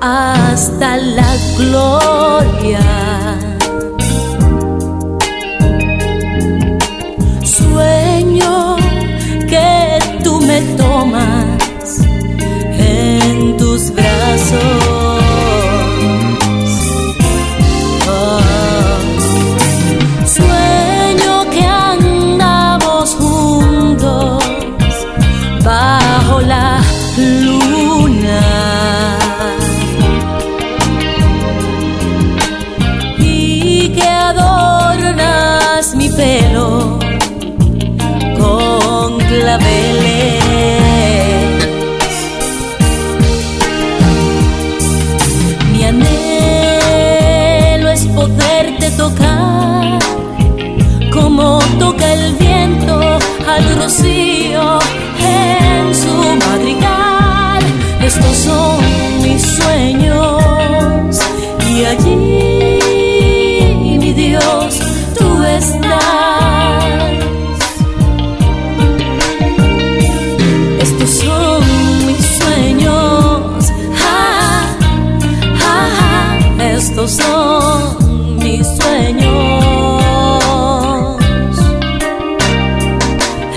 hasta la gloria. Sueño que tú me tomas en tus brazos. Oh. Sueño que andamos juntos bajo la luna. Pelo con claveles. Mi anhelo es poderte tocar como toca el viento al rocío en su madrigal. Estos son mis sueños y allí, Estos son mis sueños, estos son mis sueños.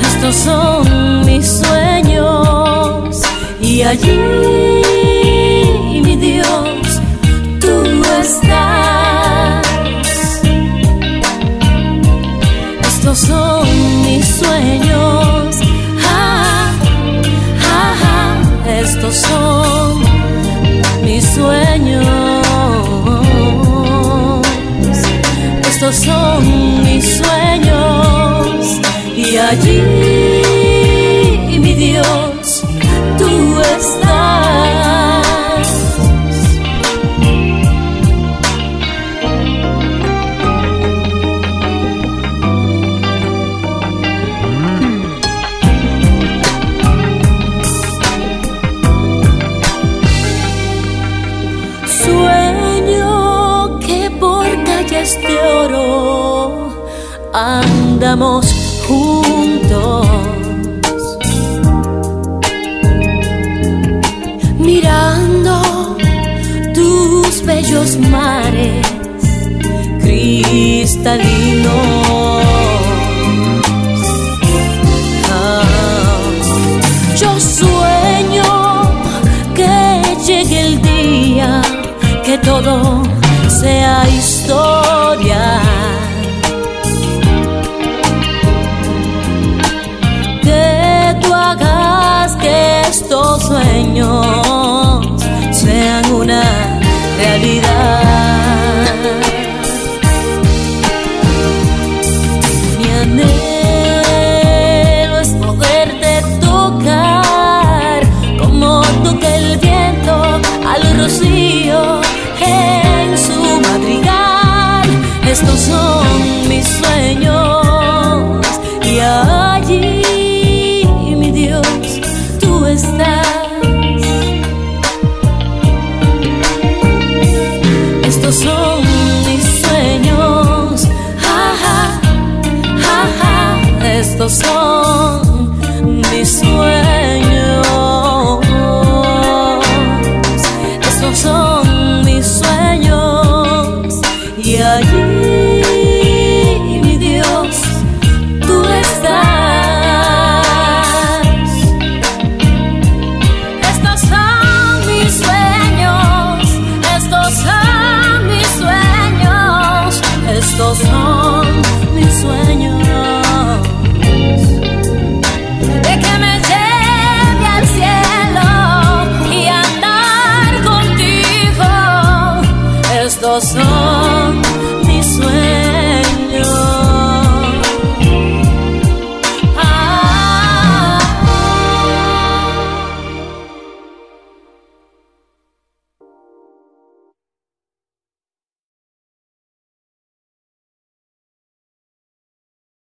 Estos son mis sueños. Y allí, mi Dios, Son mis sueños. Y allí, mi Dios, andamos juntos, mirando tus bellos mares cristalinos. Yo sueño que llegue el día que todo sea historia. the snow you.